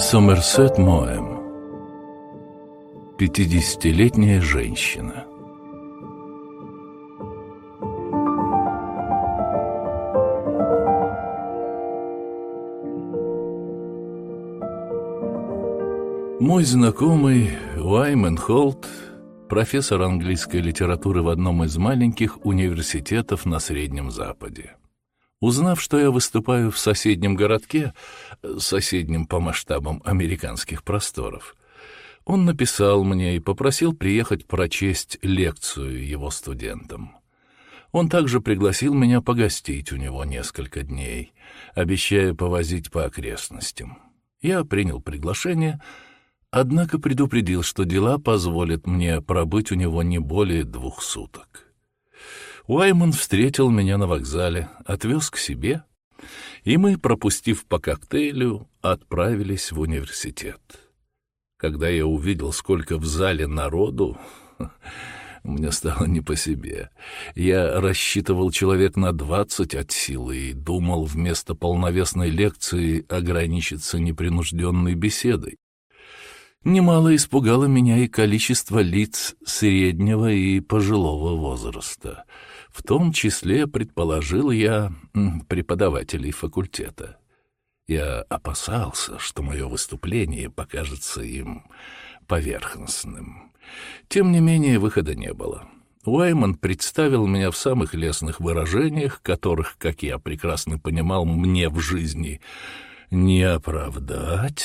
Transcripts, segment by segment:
Сомерсет Моэм Пятидесятилетняя женщина Мой знакомый Уаймен Холт, профессор английской литературы в одном из маленьких университетов на Среднем Западе. Узнав, что я выступаю в соседнем городке, соседнем по масштабам американских просторов, он написал мне и попросил приехать прочесть лекцию его студентам. Он также пригласил меня погостить у него несколько дней, обещая повозить по окрестностям. Я принял приглашение, однако предупредил, что дела позволят мне пробыть у него не более двух суток. Уайман встретил меня на вокзале, отвез к себе, и мы, пропустив по коктейлю, отправились в университет. Когда я увидел, сколько в зале народу, мне стало не по себе. Я рассчитывал человек на двадцать от силы и думал вместо полновесной лекции ограничиться непринужденной беседой. Немало испугало меня и количество лиц среднего и пожилого возраста — в том числе, предположил я, преподавателей факультета. Я опасался, что мое выступление покажется им поверхностным. Тем не менее, выхода не было. Уайман представил меня в самых лестных выражениях, которых, как я прекрасно понимал, мне в жизни не оправдать.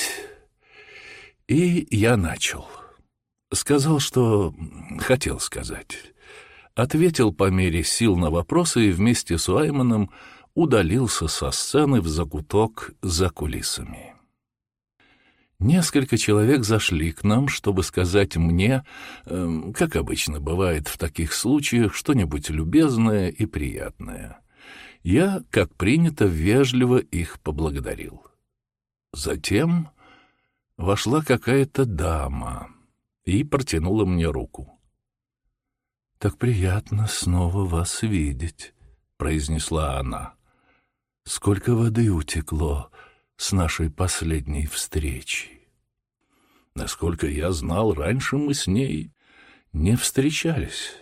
И я начал. Сказал, что хотел сказать ответил по мере сил на вопросы и вместе с Уайманом удалился со сцены в закуток за кулисами. Несколько человек зашли к нам, чтобы сказать мне, э, как обычно бывает в таких случаях, что-нибудь любезное и приятное. Я, как принято, вежливо их поблагодарил. Затем вошла какая-то дама и протянула мне руку. «Так приятно снова вас видеть», — произнесла она. «Сколько воды утекло с нашей последней встречи». Насколько я знал, раньше мы с ней не встречались.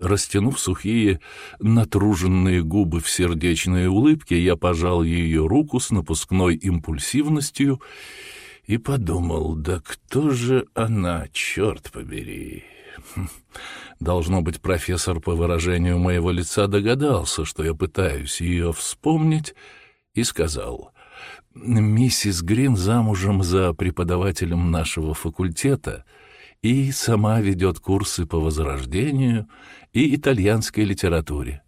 Растянув сухие, натруженные губы в сердечной улыбке, я пожал ее руку с напускной импульсивностью и подумал, да кто же она, черт побери? Должно быть, профессор по выражению моего лица догадался, что я пытаюсь ее вспомнить, и сказал, «Миссис Грин замужем за преподавателем нашего факультета и сама ведет курсы по возрождению и итальянской литературе».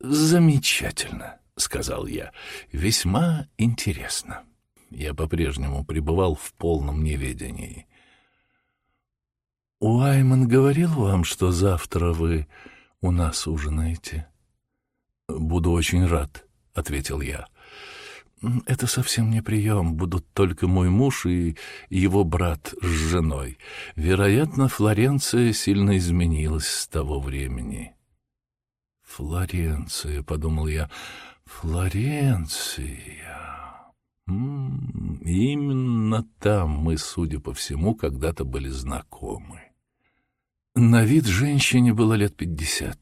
«Замечательно», — сказал я, — «весьма интересно». Я по-прежнему пребывал в полном неведении. Уайман говорил вам, что завтра вы у нас ужинаете? Буду очень рад, ответил я. Это совсем не прием, будут только мой муж и его брат с женой. Вероятно, Флоренция сильно изменилась с того времени. Флоренция, подумал я, Флоренция. М именно там мы, судя по всему, когда-то были знакомы. На вид женщине было лет пятьдесят.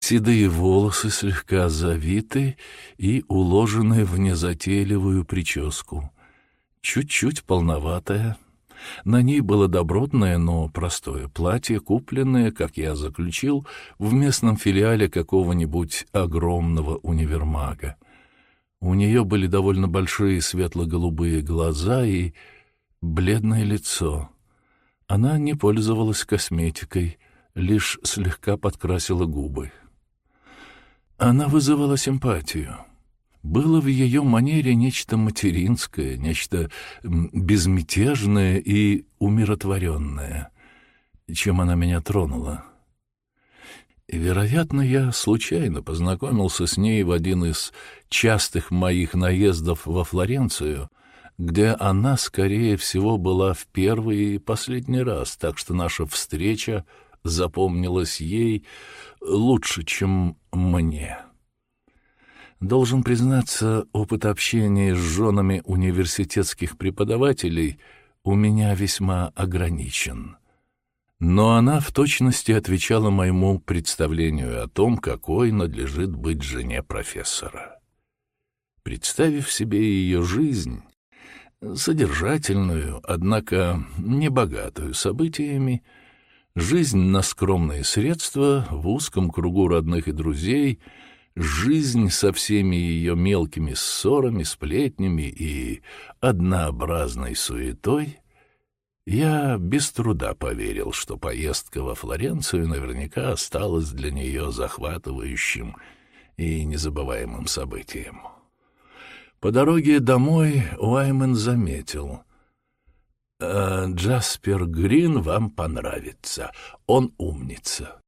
Седые волосы слегка завиты и уложены в незатейливую прическу. Чуть-чуть полноватая. На ней было добротное, но простое платье, купленное, как я заключил, в местном филиале какого-нибудь огромного универмага. У нее были довольно большие светло-голубые глаза и бледное лицо — она не пользовалась косметикой, лишь слегка подкрасила губы. Она вызывала симпатию. Было в ее манере нечто материнское, нечто безмятежное и умиротворенное, чем она меня тронула. Вероятно, я случайно познакомился с ней в один из частых моих наездов во Флоренцию, где она, скорее всего, была в первый и последний раз, так что наша встреча запомнилась ей лучше, чем мне. Должен признаться, опыт общения с женами университетских преподавателей у меня весьма ограничен. Но она в точности отвечала моему представлению о том, какой надлежит быть жене профессора. Представив себе ее жизнь, содержательную, однако небогатую событиями, жизнь на скромные средства, в узком кругу родных и друзей — жизнь со всеми ее мелкими ссорами, сплетнями и однообразной суетой, я без труда поверил, что поездка во Флоренцию наверняка осталась для нее захватывающим и незабываемым событием. По дороге домой Уаймен заметил. «Э, «Джаспер Грин вам понравится. Он умница».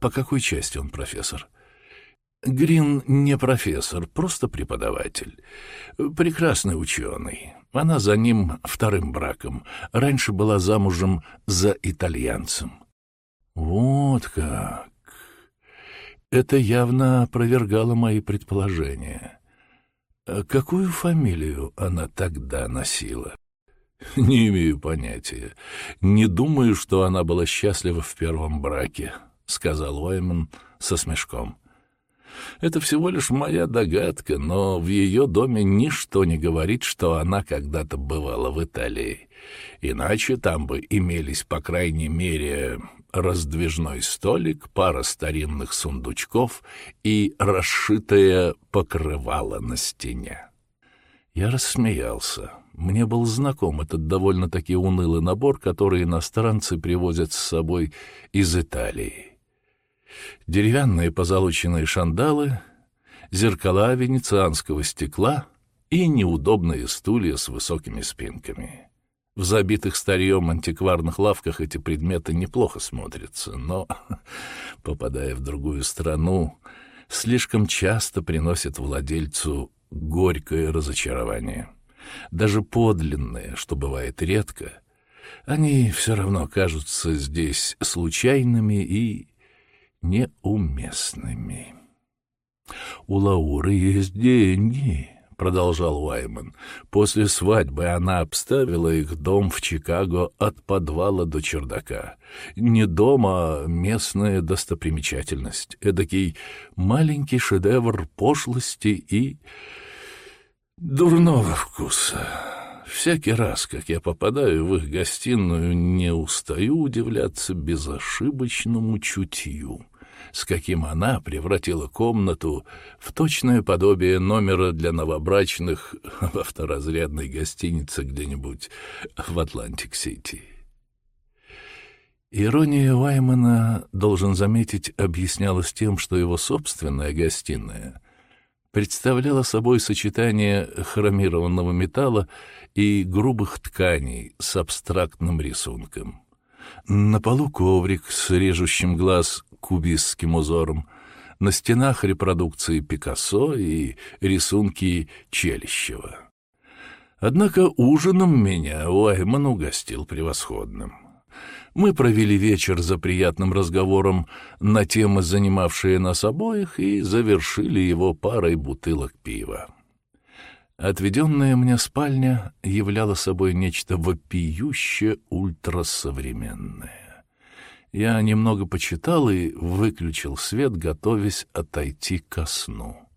«По какой части он профессор?» Грин не профессор, просто преподаватель. Прекрасный ученый. Она за ним вторым браком. Раньше была замужем за итальянцем. Вот как. Это явно опровергало мои предположения. Какую фамилию она тогда носила? Не имею понятия. Не думаю, что она была счастлива в первом браке, сказал Уэйман со смешком. Это всего лишь моя догадка, но в ее доме ничто не говорит, что она когда-то бывала в Италии. Иначе там бы имелись, по крайней мере, раздвижной столик, пара старинных сундучков и расшитое покрывало на стене. Я рассмеялся. Мне был знаком этот довольно-таки унылый набор, который иностранцы привозят с собой из Италии деревянные позолоченные шандалы, зеркала венецианского стекла и неудобные стулья с высокими спинками. В забитых старьем антикварных лавках эти предметы неплохо смотрятся, но, попадая в другую страну, слишком часто приносят владельцу горькое разочарование. Даже подлинные, что бывает редко, они все равно кажутся здесь случайными и неуместными. «У Лауры есть деньги», — продолжал Уайман. «После свадьбы она обставила их дом в Чикаго от подвала до чердака. Не дом, а местная достопримечательность. Эдакий маленький шедевр пошлости и дурного вкуса». Всякий раз, как я попадаю в их гостиную, не устаю удивляться безошибочному чутью с каким она превратила комнату в точное подобие номера для новобрачных во второзрядной гостинице где-нибудь в Атлантик-Сити. Ирония Уаймана, должен заметить, объяснялась тем, что его собственная гостиная представляла собой сочетание хромированного металла и грубых тканей с абстрактным рисунком. На полу коврик с режущим глаз кубистским узором, на стенах репродукции Пикассо и рисунки Челищева. Однако ужином меня Уайман угостил превосходным. Мы провели вечер за приятным разговором на темы, занимавшие нас обоих, и завершили его парой бутылок пива. Отведенная мне спальня являла собой нечто вопиюще ультрасовременное. Я немного почитал и выключил свет, готовясь отойти ко сну.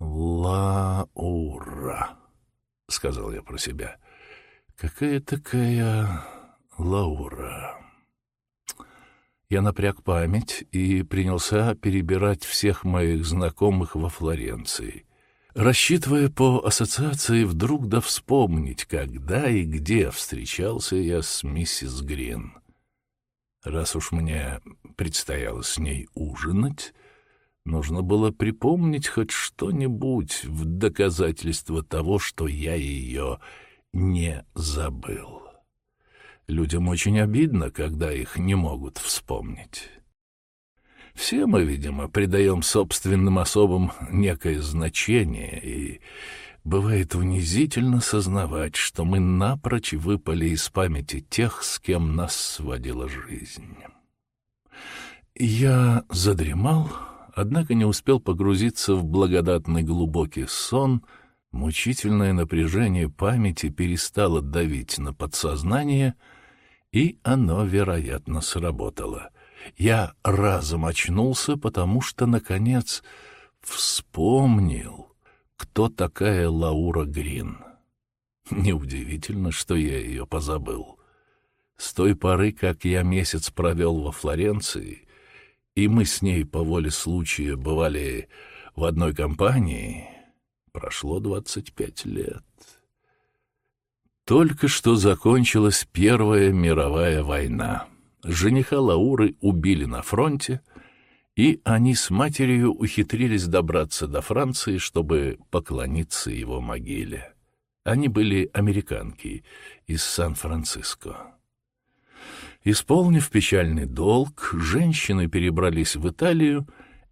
«Лаура», — сказал я про себя. «Какая такая Лаура?» Я напряг память и принялся перебирать всех моих знакомых во Флоренции, рассчитывая по ассоциации вдруг да вспомнить, когда и где встречался я с миссис Грин. Раз уж мне предстояло с ней ужинать, нужно было припомнить хоть что-нибудь в доказательство того, что я ее не забыл. Людям очень обидно, когда их не могут вспомнить. Все мы, видимо, придаем собственным особам некое значение и Бывает унизительно сознавать, что мы напрочь выпали из памяти тех, с кем нас сводила жизнь. Я задремал, однако не успел погрузиться в благодатный глубокий сон, мучительное напряжение памяти перестало давить на подсознание, и оно, вероятно, сработало. Я разом очнулся, потому что, наконец, вспомнил, кто такая Лаура Грин. Неудивительно, что я ее позабыл. С той поры, как я месяц провел во Флоренции, и мы с ней по воле случая бывали в одной компании, прошло двадцать пять лет. Только что закончилась Первая мировая война. Жениха Лауры убили на фронте, и они с матерью ухитрились добраться до Франции, чтобы поклониться его могиле. Они были американки из Сан-Франциско. Исполнив печальный долг, женщины перебрались в Италию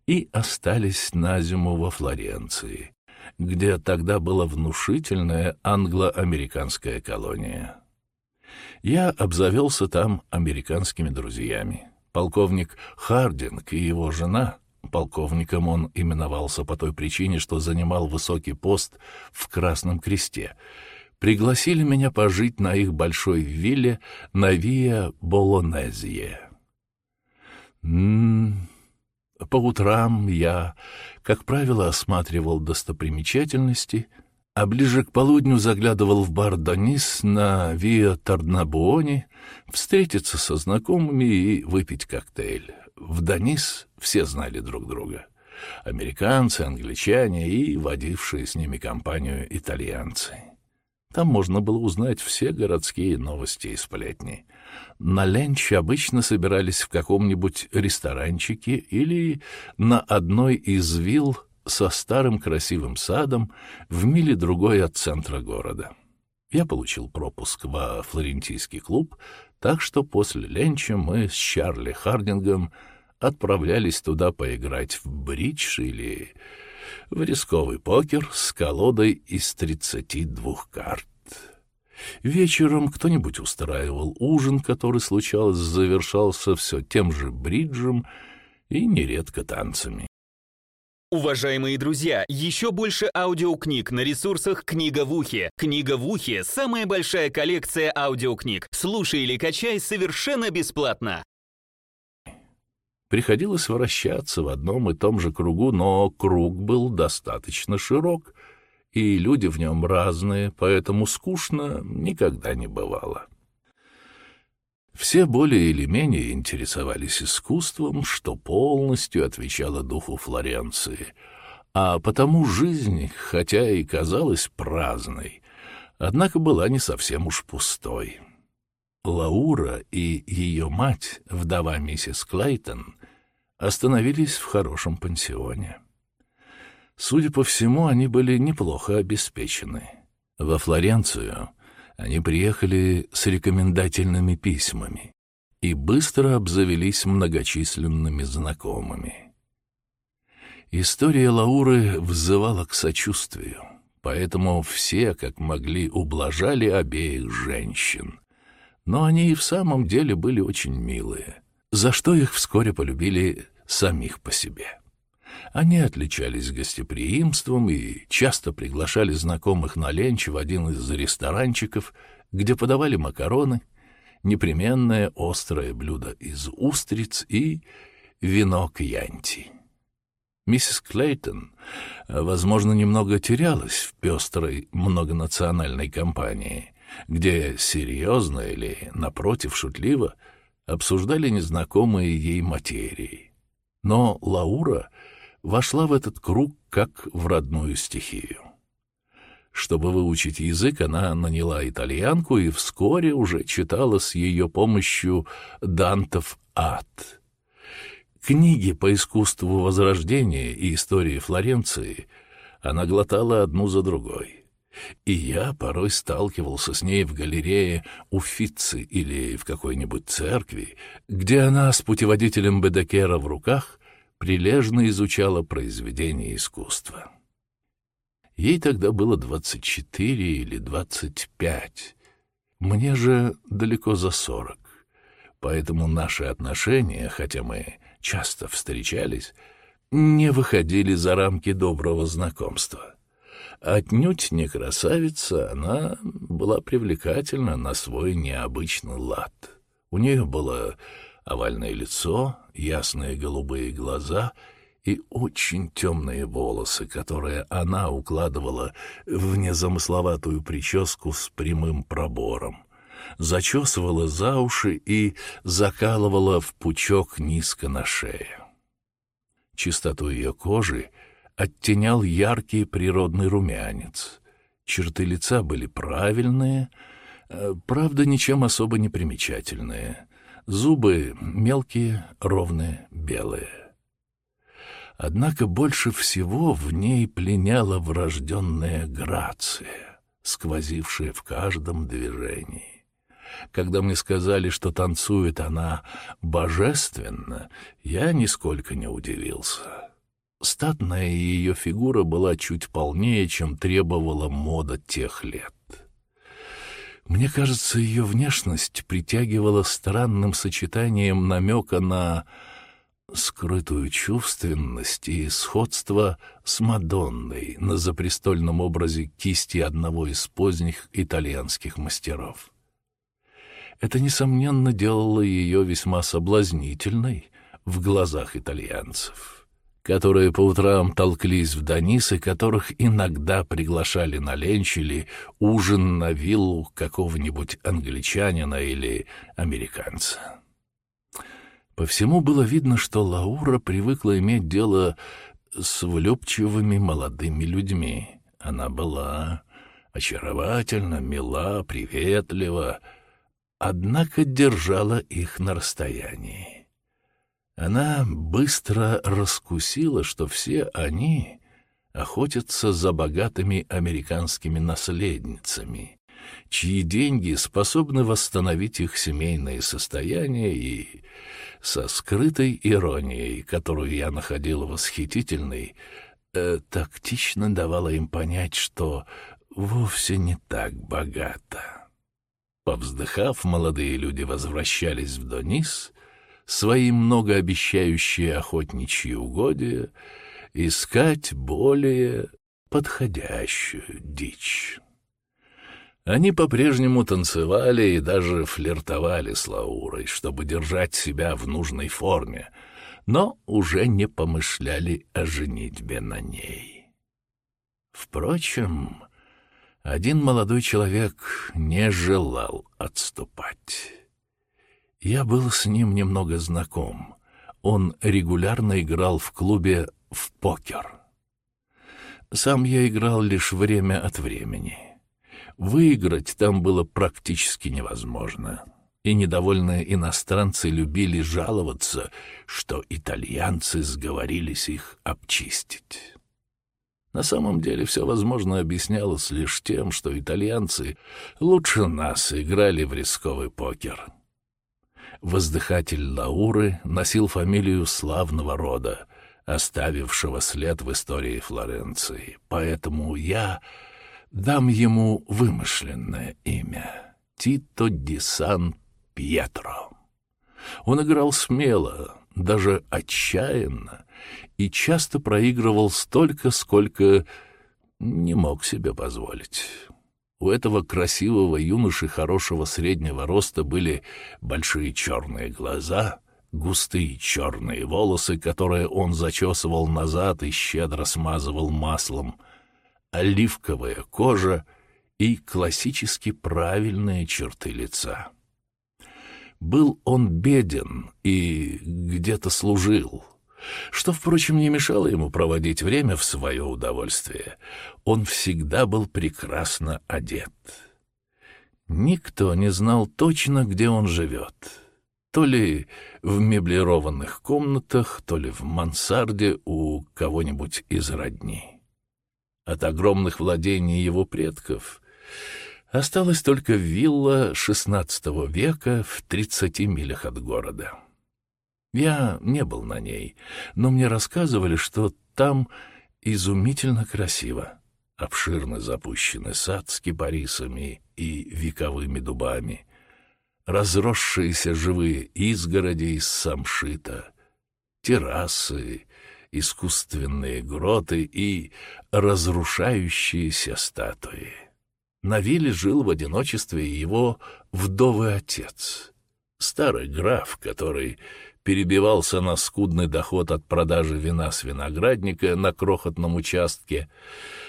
и остались на зиму во Флоренции, где тогда была внушительная англо-американская колония. Я обзавелся там американскими друзьями. Полковник Хардинг и его жена, полковником он именовался по той причине, что занимал высокий пост в Красном Кресте — пригласили меня пожить на их большой вилле на Виа Болонезье. По утрам я, как правило, осматривал достопримечательности, а ближе к полудню заглядывал в бар Донис на Виа Тарнабуоне встретиться со знакомыми и выпить коктейль. В Донис все знали друг друга. Американцы, англичане и водившие с ними компанию итальянцы. Там можно было узнать все городские новости и сплетни. На ленч обычно собирались в каком-нибудь ресторанчике или на одной из вилл со старым красивым садом в миле другой от центра города. Я получил пропуск во флорентийский клуб, так что после ленча мы с Чарли Хардингом отправлялись туда поиграть в бридж или в рисковый покер с колодой из тридцати двух карт. Вечером кто-нибудь устраивал ужин, который, случалось, завершался все тем же бриджем и нередко танцами. Уважаемые друзья, еще больше аудиокниг на ресурсах «Книга в ухе». «Книга в ухе» — самая большая коллекция аудиокниг. Слушай или качай совершенно бесплатно. Приходилось вращаться в одном и том же кругу, но круг был достаточно широк, и люди в нем разные, поэтому скучно никогда не бывало. Все более или менее интересовались искусством, что полностью отвечало духу Флоренции, а потому жизнь, хотя и казалась праздной, однако была не совсем уж пустой. Лаура и ее мать, вдова миссис Клейтон, остановились в хорошем пансионе. Судя по всему, они были неплохо обеспечены. Во Флоренцию они приехали с рекомендательными письмами и быстро обзавелись многочисленными знакомыми. История Лауры взывала к сочувствию, поэтому все, как могли, ублажали обеих женщин. Но они и в самом деле были очень милые, за что их вскоре полюбили самих по себе. Они отличались гостеприимством и часто приглашали знакомых на ленч в один из ресторанчиков, где подавали макароны, непременное острое блюдо из устриц и вино кьянти. Миссис Клейтон, возможно, немного терялась в пестрой многонациональной компании, где серьезно или, напротив, шутливо обсуждали незнакомые ей материи. Но Лаура вошла в этот круг как в родную стихию. Чтобы выучить язык, она наняла итальянку и вскоре уже читала с ее помощью Дантов «Ад». Книги по искусству Возрождения и истории Флоренции она глотала одну за другой. И я порой сталкивался с ней в галерее Уффици или в какой-нибудь церкви, где она с путеводителем Бедекера в руках прилежно изучала произведения искусства. Ей тогда было двадцать четыре или двадцать пять. Мне же далеко за сорок. Поэтому наши отношения, хотя мы часто встречались, не выходили за рамки доброго знакомства. Отнюдь не красавица, она была привлекательна на свой необычный лад. У нее было овальное лицо, ясные голубые глаза и очень темные волосы, которые она укладывала в незамысловатую прическу с прямым пробором, зачесывала за уши и закалывала в пучок низко на шее. Чистоту ее кожи оттенял яркий природный румянец. Черты лица были правильные, э, правда, ничем особо не примечательные. Зубы мелкие, ровные, белые. Однако больше всего в ней пленяла врожденная грация, сквозившая в каждом движении. Когда мне сказали, что танцует она божественно, я нисколько не удивился. Статная ее фигура была чуть полнее, чем требовала мода тех лет. Мне кажется, ее внешность притягивала странным сочетанием намека на скрытую чувственность и сходство с Мадонной на запрестольном образе кисти одного из поздних итальянских мастеров. Это, несомненно, делало ее весьма соблазнительной в глазах итальянцев которые по утрам толклись в Данис и которых иногда приглашали на ленч или ужин на виллу какого-нибудь англичанина или американца. По всему было видно, что Лаура привыкла иметь дело с влюбчивыми молодыми людьми. Она была очаровательна, мила, приветлива, однако держала их на расстоянии. Она быстро раскусила, что все они охотятся за богатыми американскими наследницами, чьи деньги способны восстановить их семейное состояние и со скрытой иронией, которую я находила восхитительной, э, тактично давала им понять, что вовсе не так богато. Повздыхав, молодые люди возвращались в Донис — свои многообещающие охотничьи угодья, искать более подходящую дичь. Они по-прежнему танцевали и даже флиртовали с Лаурой, чтобы держать себя в нужной форме, но уже не помышляли о женитьбе на ней. Впрочем, один молодой человек не желал отступать. Я был с ним немного знаком. Он регулярно играл в клубе в покер. Сам я играл лишь время от времени. Выиграть там было практически невозможно. И недовольные иностранцы любили жаловаться, что итальянцы сговорились их обчистить. На самом деле все, возможно, объяснялось лишь тем, что итальянцы лучше нас играли в рисковый покер воздыхатель Лауры носил фамилию славного рода, оставившего след в истории Флоренции, поэтому я дам ему вымышленное имя — Тито ди Сан Пьетро. Он играл смело, даже отчаянно, и часто проигрывал столько, сколько не мог себе позволить. У этого красивого юноши хорошего среднего роста были большие черные глаза, густые черные волосы, которые он зачесывал назад и щедро смазывал маслом, оливковая кожа и классически правильные черты лица. Был он беден и где-то служил — что, впрочем, не мешало ему проводить время в свое удовольствие. Он всегда был прекрасно одет. Никто не знал точно, где он живет. То ли в меблированных комнатах, то ли в мансарде у кого-нибудь из родни. От огромных владений его предков осталась только вилла XVI века в тридцати милях от города. Я не был на ней, но мне рассказывали, что там изумительно красиво. Обширно запущенный сад с кипарисами и вековыми дубами, разросшиеся живые изгороди из самшита, террасы искусственные гроты и разрушающиеся статуи. На вилле жил в одиночестве его вдовый отец, старый граф, который перебивался на скудный доход от продажи вина с виноградника на крохотном участке,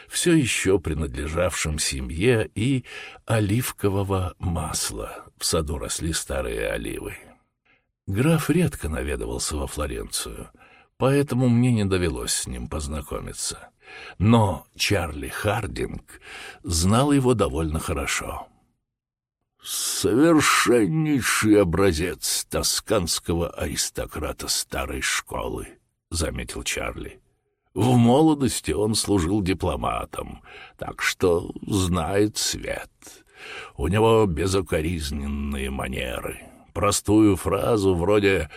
все еще принадлежавшем семье, и оливкового масла. В саду росли старые оливы. Граф редко наведывался во Флоренцию, поэтому мне не довелось с ним познакомиться. Но Чарли Хардинг знал его довольно хорошо. «Совершеннейший образец тосканского аристократа старой школы», — заметил Чарли. «В молодости он служил дипломатом, так что знает свет. У него безукоризненные манеры. Простую фразу вроде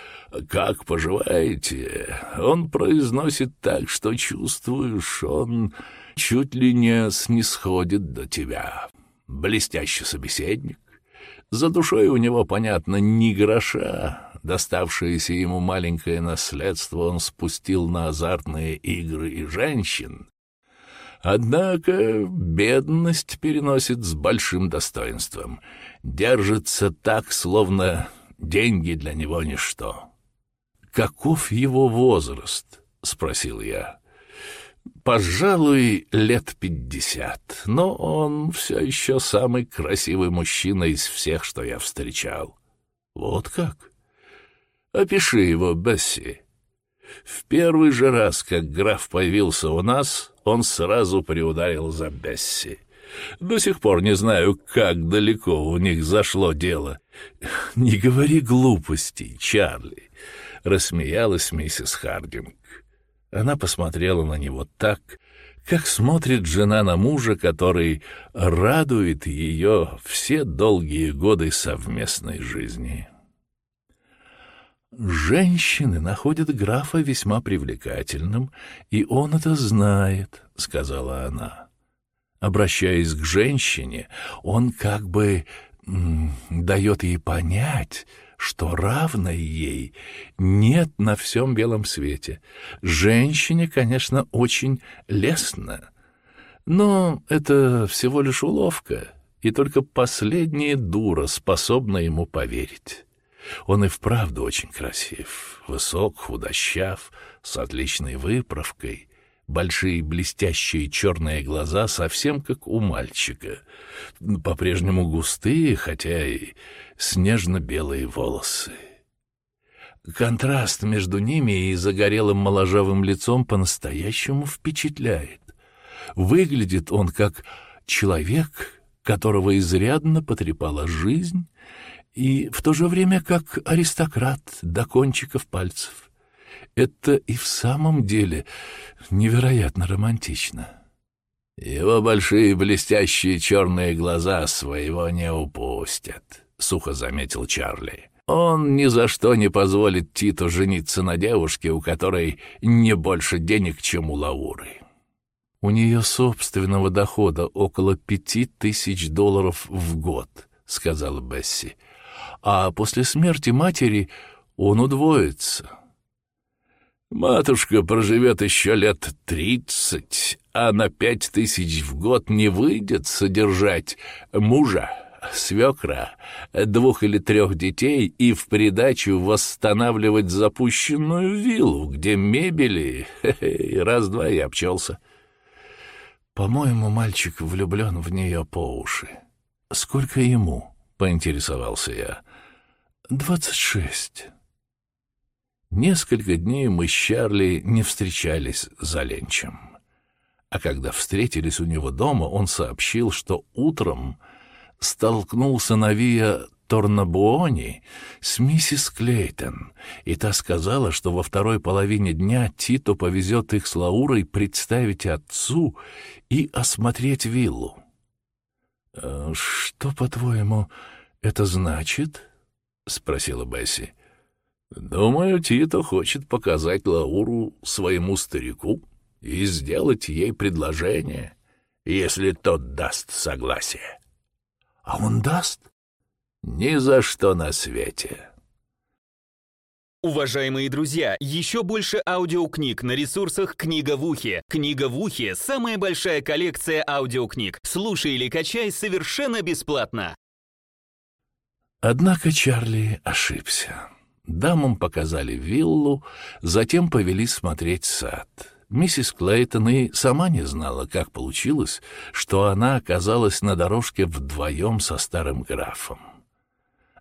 «Как поживаете?» он произносит так, что чувствуешь, он чуть ли не снисходит до тебя. Блестящий собеседник, за душой у него, понятно, ни гроша. Доставшееся ему маленькое наследство он спустил на азартные игры и женщин. Однако бедность переносит с большим достоинством. Держится так, словно деньги для него ничто. «Каков его возраст?» — спросил я. Пожалуй, лет пятьдесят, но он все еще самый красивый мужчина из всех, что я встречал. Вот как? Опиши его, Бесси. В первый же раз, как граф появился у нас, он сразу приударил за Бесси. До сих пор не знаю, как далеко у них зашло дело. «Не говори глупостей, Чарли», — рассмеялась миссис Хардинг. Она посмотрела на него так, как смотрит жена на мужа, который радует ее все долгие годы совместной жизни. «Женщины находят графа весьма привлекательным, и он это знает», — сказала она. Обращаясь к женщине, он как бы дает ей понять, что равной ей нет на всем белом свете. Женщине, конечно, очень лестно, но это всего лишь уловка, и только последняя дура способна ему поверить. Он и вправду очень красив, высок, худощав, с отличной выправкой, большие блестящие черные глаза совсем как у мальчика, по-прежнему густые, хотя и снежно-белые волосы. Контраст между ними и загорелым моложавым лицом по-настоящему впечатляет. Выглядит он как человек, которого изрядно потрепала жизнь, и в то же время как аристократ до кончиков пальцев. Это и в самом деле невероятно романтично. Его большие блестящие черные глаза своего не упустят. — сухо заметил Чарли. «Он ни за что не позволит Титу жениться на девушке, у которой не больше денег, чем у Лауры». «У нее собственного дохода около пяти тысяч долларов в год», — сказала Бесси. «А после смерти матери он удвоится». «Матушка проживет еще лет тридцать, а на пять тысяч в год не выйдет содержать мужа», свекра, двух или трех детей и в придачу восстанавливать запущенную виллу, где мебели... Раз-два и обчелся. По-моему, мальчик влюблен в нее по уши. Сколько ему? — поинтересовался я. Двадцать шесть. Несколько дней мы с Чарли не встречались за ленчем. А когда встретились у него дома, он сообщил, что утром столкнулся на Виа Торнабуони с миссис Клейтон, и та сказала, что во второй половине дня Тито повезет их с Лаурой представить отцу и осмотреть виллу. «Э, «Что, по-твоему, это значит?» — спросила Бесси. «Думаю, Тито хочет показать Лауру своему старику и сделать ей предложение, если тот даст согласие». А он даст? Ни за что на свете. Уважаемые друзья, еще больше аудиокниг на ресурсах «Книга в ухе». «Книга в ухе» — самая большая коллекция аудиокниг. Слушай или качай совершенно бесплатно. Однако Чарли ошибся. Дамам показали виллу, затем повели смотреть сад. Миссис Клейтон и сама не знала, как получилось, что она оказалась на дорожке вдвоем со старым графом.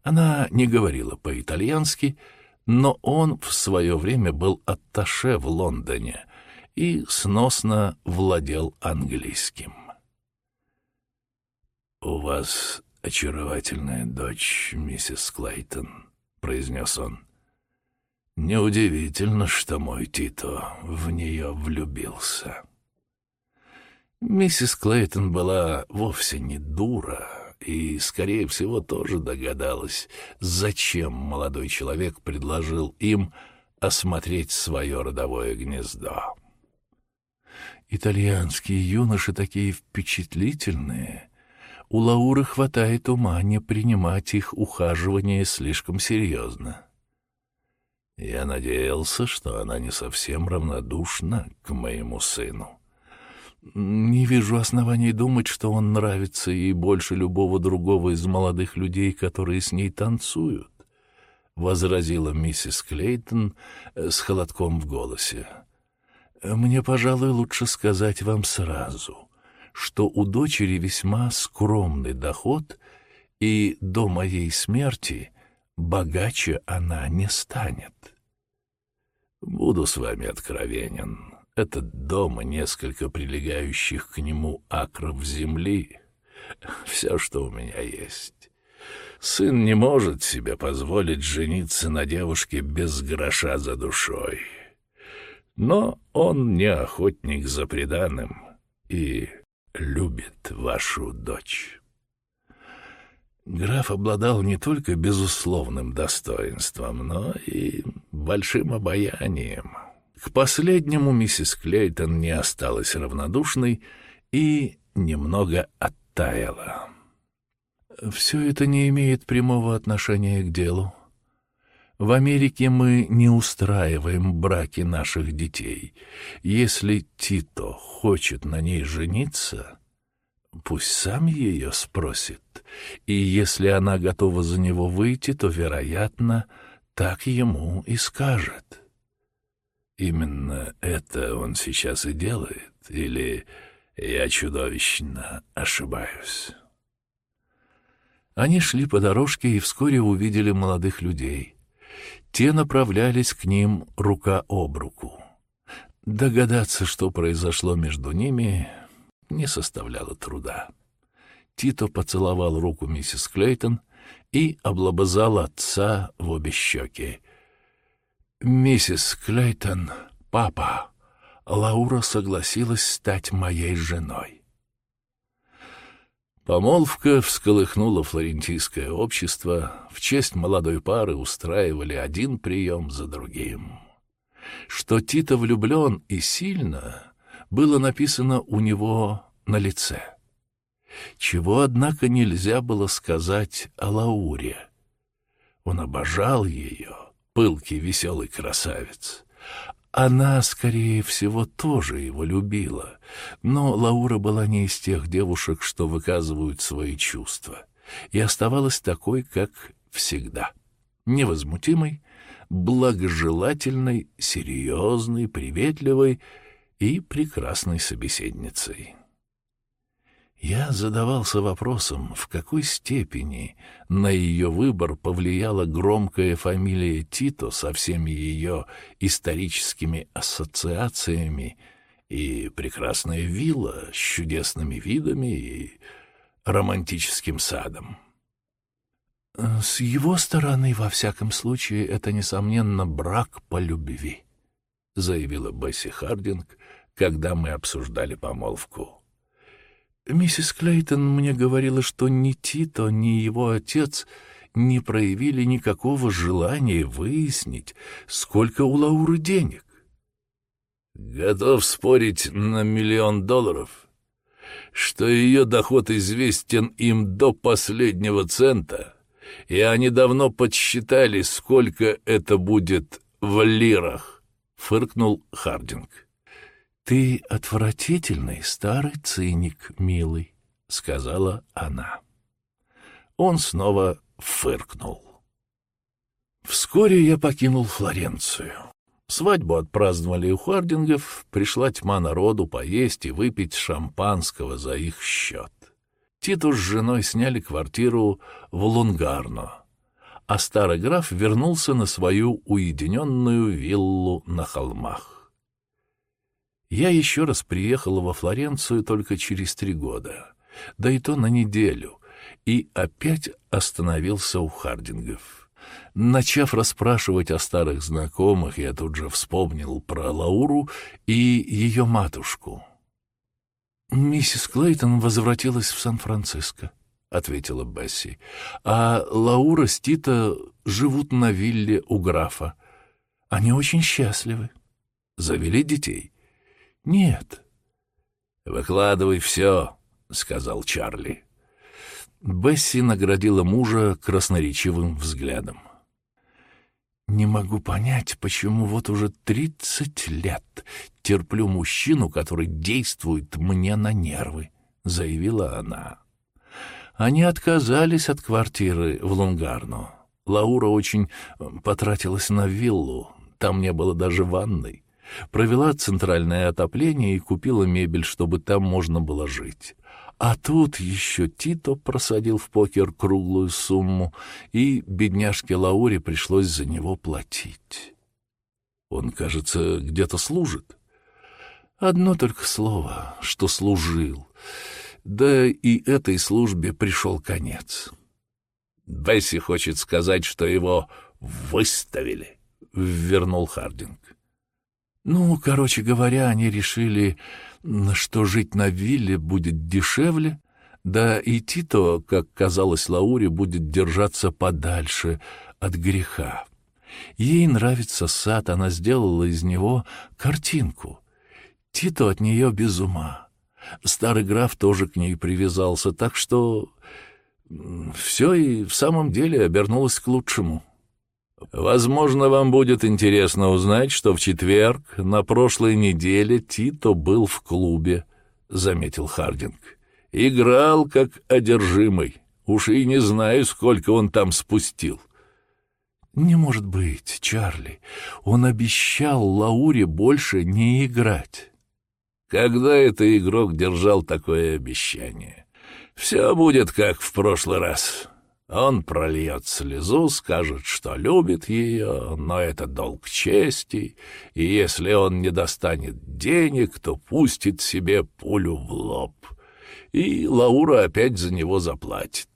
Она не говорила по-итальянски, но он в свое время был атташе в Лондоне и сносно владел английским. «У вас очаровательная дочь, миссис Клейтон», — произнес он. «Неудивительно, что мой Тито в нее влюбился». Миссис Клейтон была вовсе не дура, и, скорее всего, тоже догадалась, зачем молодой человек предложил им осмотреть свое родовое гнездо. Итальянские юноши такие впечатлительные. У Лауры хватает ума не принимать их ухаживание слишком серьезно. Я надеялся, что она не совсем равнодушна к моему сыну. Не вижу оснований думать, что он нравится ей больше любого другого из молодых людей, которые с ней танцуют, — возразила миссис Клейтон э, с холодком в голосе. Мне, пожалуй, лучше сказать вам сразу, что у дочери весьма скромный доход, и до моей смерти богаче она не станет. Буду с вами откровенен. Этот дом и несколько прилегающих к нему акров земли — все, что у меня есть. Сын не может себе позволить жениться на девушке без гроша за душой. Но он не охотник за преданным и любит вашу дочь. Граф обладал не только безусловным достоинством, но и большим обаянием — к последнему миссис Клейтон не осталась равнодушной и немного оттаяла. «Все это не имеет прямого отношения к делу. В Америке мы не устраиваем браки наших детей. Если Тито хочет на ней жениться, пусть сам ее спросит, и если она готова за него выйти, то, вероятно, так ему и скажет». Именно это он сейчас и делает? Или я чудовищно ошибаюсь? Они шли по дорожке и вскоре увидели молодых людей. Те направлялись к ним рука об руку. Догадаться, что произошло между ними, не составляло труда. Тито поцеловал руку миссис Клейтон и облобызал отца в обе щеки. «Миссис Клейтон, папа, Лаура согласилась стать моей женой». Помолвка всколыхнула флорентийское общество, в честь молодой пары устраивали один прием за другим. Что Тита влюблен и сильно, было написано у него на лице. Чего, однако, нельзя было сказать о Лауре. Он обожал ее, пылкий, веселый красавец. Она, скорее всего, тоже его любила, но Лаура была не из тех девушек, что выказывают свои чувства, и оставалась такой, как всегда, невозмутимой, благожелательной, серьезной, приветливой и прекрасной собеседницей. Я задавался вопросом, в какой степени на ее выбор повлияла громкая фамилия Тито со всеми ее историческими ассоциациями и прекрасная вилла с чудесными видами и романтическим садом. С его стороны, во всяком случае, это, несомненно, брак по любви, заявила Бесси Хардинг, когда мы обсуждали помолвку. Миссис Клейтон мне говорила, что ни Тито, ни его отец не проявили никакого желания выяснить, сколько у Лауры денег. Готов спорить на миллион долларов, что ее доход известен им до последнего цента, и они давно подсчитали, сколько это будет в лирах, — фыркнул Хардинг. — Ты отвратительный старый циник, милый, — сказала она. Он снова фыркнул. Вскоре я покинул Флоренцию. Свадьбу отпраздновали у Хардингов, пришла тьма народу поесть и выпить шампанского за их счет. Титу с женой сняли квартиру в Лунгарно, а старый граф вернулся на свою уединенную виллу на холмах. Я еще раз приехал во Флоренцию только через три года, да и то на неделю, и опять остановился у Хардингов. Начав расспрашивать о старых знакомых, я тут же вспомнил про Лауру и ее матушку — «Миссис Клейтон возвратилась в Сан-Франциско», — ответила Бесси. «А Лаура с Тита живут на вилле у графа. Они очень счастливы». «Завели детей?» «Нет». «Выкладывай все», — сказал Чарли. Бесси наградила мужа красноречивым взглядом. Не могу понять, почему вот уже тридцать лет терплю мужчину, который действует мне на нервы, — заявила она. Они отказались от квартиры в Лунгарно. Лаура очень э, потратилась на виллу, там не было даже ванной. Провела центральное отопление и купила мебель, чтобы там можно было жить. А тут еще Тито просадил в покер круглую сумму, и бедняжке Лауре пришлось за него платить. Он, кажется, где-то служит. Одно только слово, что служил. Да и этой службе пришел конец. Бесси хочет сказать, что его выставили, — вернул Хардинг. Ну, короче говоря, они решили что жить на вилле будет дешевле, да и Тито, как казалось Лауре, будет держаться подальше от греха. Ей нравится сад, она сделала из него картинку. Тито от нее без ума. Старый граф тоже к ней привязался, так что все и в самом деле обернулось к лучшему. Возможно, вам будет интересно узнать, что в четверг на прошлой неделе Тито был в клубе, — заметил Хардинг. Играл как одержимый. Уж и не знаю, сколько он там спустил. Не может быть, Чарли. Он обещал Лауре больше не играть. Когда это игрок держал такое обещание? Все будет как в прошлый раз. Он прольет слезу, скажет, что любит ее, но это долг чести, и если он не достанет денег, то пустит себе пулю в лоб. И Лаура опять за него заплатит.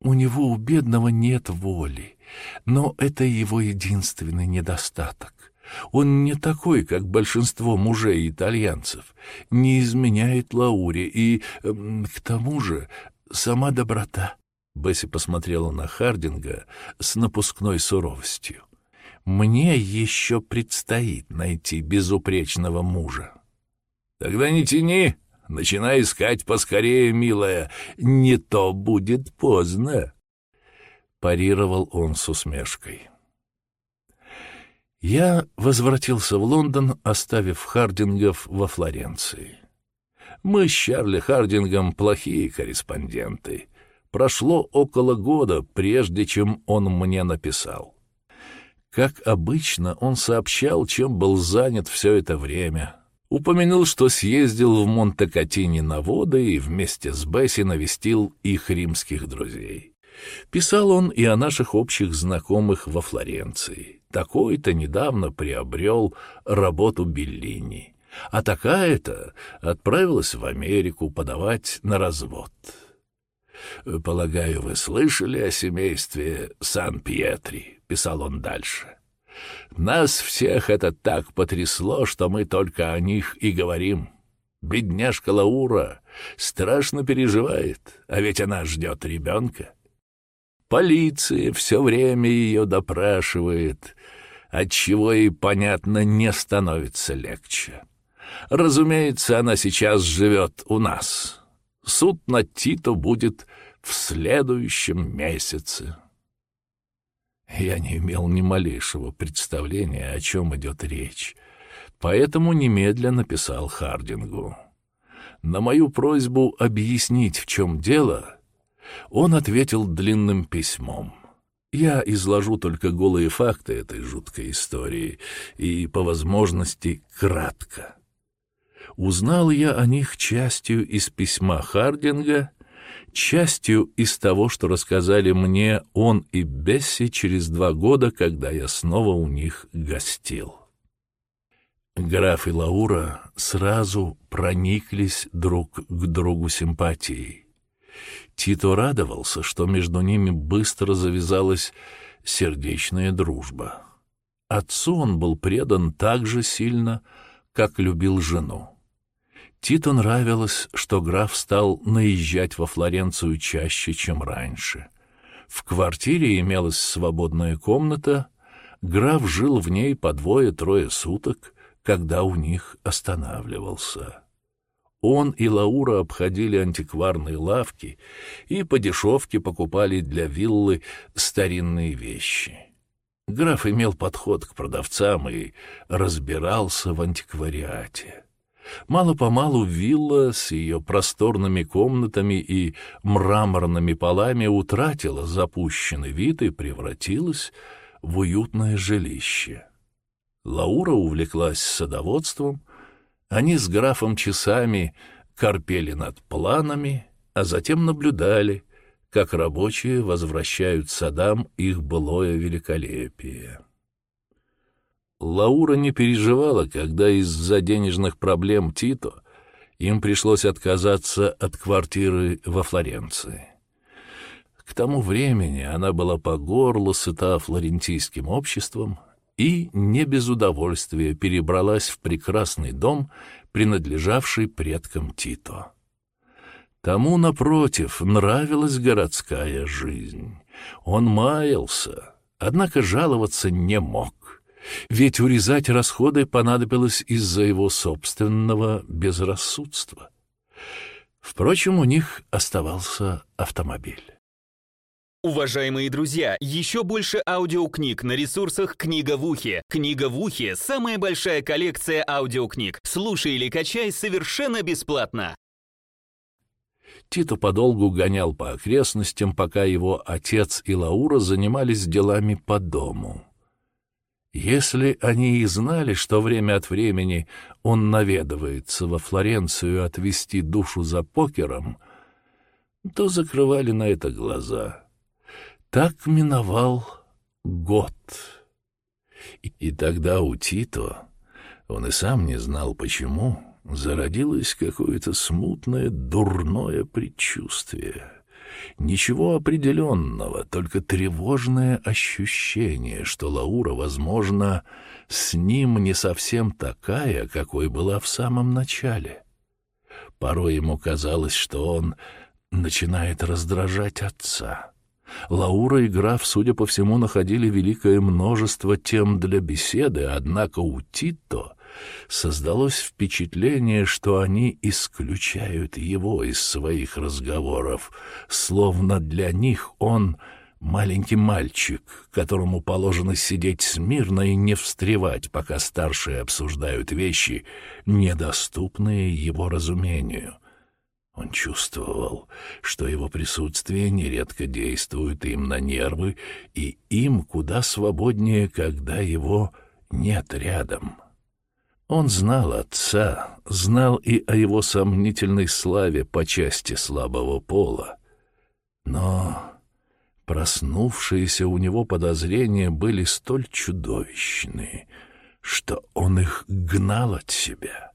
У него у бедного нет воли, но это его единственный недостаток. Он не такой, как большинство мужей итальянцев, не изменяет Лауре и, к тому же, сама доброта. Бесси посмотрела на Хардинга с напускной суровостью. «Мне еще предстоит найти безупречного мужа». «Тогда не тяни, начинай искать поскорее, милая, не то будет поздно», — парировал он с усмешкой. Я возвратился в Лондон, оставив Хардингов во Флоренции. Мы с Чарли Хардингом плохие корреспонденты. Прошло около года, прежде чем он мне написал. Как обычно, он сообщал, чем был занят все это время. Упомянул, что съездил в Монте-Катини на воды и вместе с Бесси навестил их римских друзей. Писал он и о наших общих знакомых во Флоренции. Такой-то недавно приобрел работу Беллини, а такая-то отправилась в Америку подавать на развод. «Полагаю, вы слышали о семействе Сан-Пьетри», — писал он дальше. «Нас всех это так потрясло, что мы только о них и говорим. Бедняжка Лаура страшно переживает, а ведь она ждет ребенка. Полиция все время ее допрашивает, отчего ей, понятно, не становится легче. Разумеется, она сейчас живет у нас» суд над Тито будет в следующем месяце. Я не имел ни малейшего представления, о чем идет речь, поэтому немедленно написал Хардингу. На мою просьбу объяснить, в чем дело, он ответил длинным письмом. Я изложу только голые факты этой жуткой истории и, по возможности, кратко. Узнал я о них частью из письма Хардинга, частью из того, что рассказали мне он и Бесси через два года, когда я снова у них гостил. Граф и Лаура сразу прониклись друг к другу симпатией. Тито радовался, что между ними быстро завязалась сердечная дружба. Отцу он был предан так же сильно, как любил жену. Титу нравилось, что граф стал наезжать во Флоренцию чаще, чем раньше. В квартире имелась свободная комната, граф жил в ней по двое-трое суток, когда у них останавливался. Он и Лаура обходили антикварные лавки и по дешевке покупали для виллы старинные вещи. Граф имел подход к продавцам и разбирался в антиквариате. Мало-помалу вилла с ее просторными комнатами и мраморными полами утратила запущенный вид и превратилась в уютное жилище. Лаура увлеклась садоводством, они с графом часами корпели над планами, а затем наблюдали, как рабочие возвращают садам их былое великолепие. Лаура не переживала, когда из-за денежных проблем Тито им пришлось отказаться от квартиры во Флоренции. К тому времени она была по горло сыта флорентийским обществом и не без удовольствия перебралась в прекрасный дом, принадлежавший предкам Тито. Тому, напротив, нравилась городская жизнь. Он маялся, однако жаловаться не мог, ведь урезать расходы понадобилось из-за его собственного безрассудства. Впрочем, у них оставался автомобиль. Уважаемые друзья, еще больше аудиокниг на ресурсах «Книга в ухе». «Книга в ухе» — самая большая коллекция аудиокниг. Слушай или качай совершенно бесплатно. Тито подолгу гонял по окрестностям, пока его отец и Лаура занимались делами по дому. Если они и знали, что время от времени он наведывается во Флоренцию отвести душу за покером, то закрывали на это глаза — так миновал год. И, тогда у Тито, он и сам не знал почему, зародилось какое-то смутное дурное предчувствие. Ничего определенного, только тревожное ощущение, что Лаура, возможно, с ним не совсем такая, какой была в самом начале. Порой ему казалось, что он начинает раздражать отца. Лаура и граф, судя по всему, находили великое множество тем для беседы, однако у Тито создалось впечатление, что они исключают его из своих разговоров, словно для них он маленький мальчик, которому положено сидеть смирно и не встревать, пока старшие обсуждают вещи, недоступные его разумению — он чувствовал, что его присутствие нередко действует им на нервы, и им куда свободнее, когда его нет рядом. Он знал отца, знал и о его сомнительной славе по части слабого пола. Но проснувшиеся у него подозрения были столь чудовищны, что он их гнал от себя.